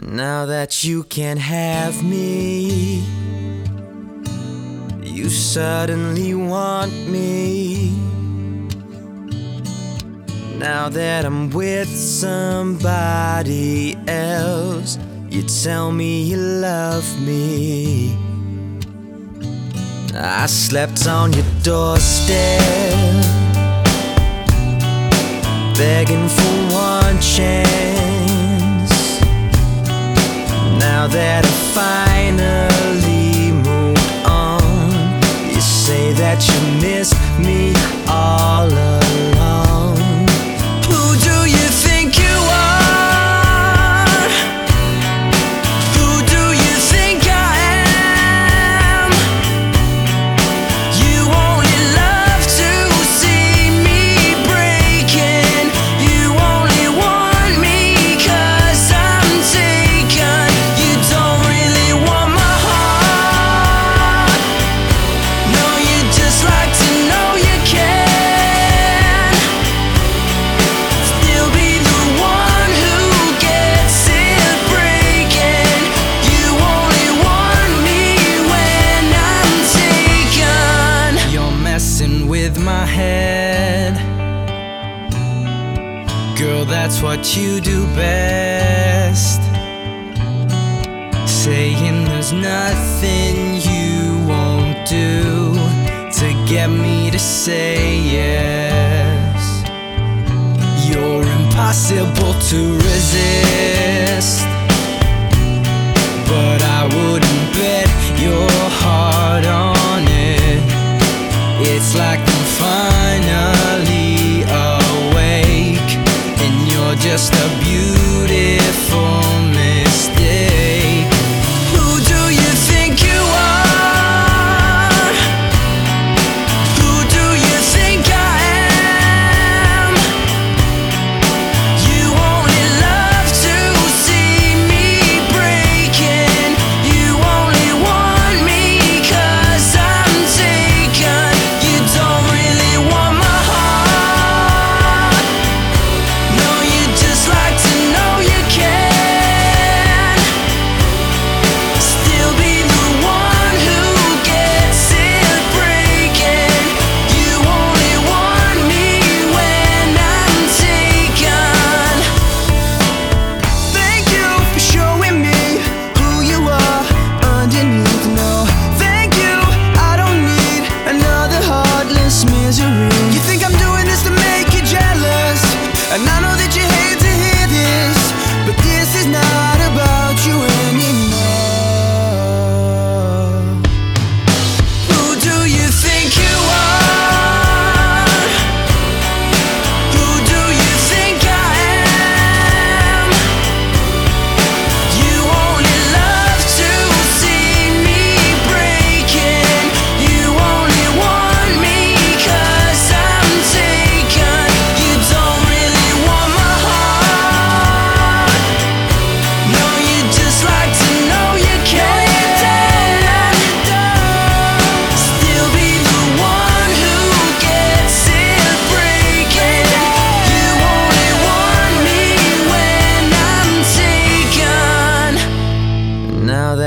Now that you can't have me, you suddenly want me. Now that I'm with somebody else, you tell me you love me. I slept on your doorstep, begging for one chance. That I finally moved on, you say that you miss me all alone. Girl, that's what you do best. Saying there's nothing you won't do to get me to say yes. You're impossible to resist, but I wouldn't bet your heart on it. It's like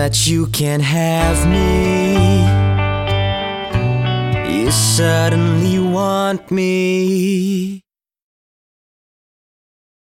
that you can have me. You suddenly want me.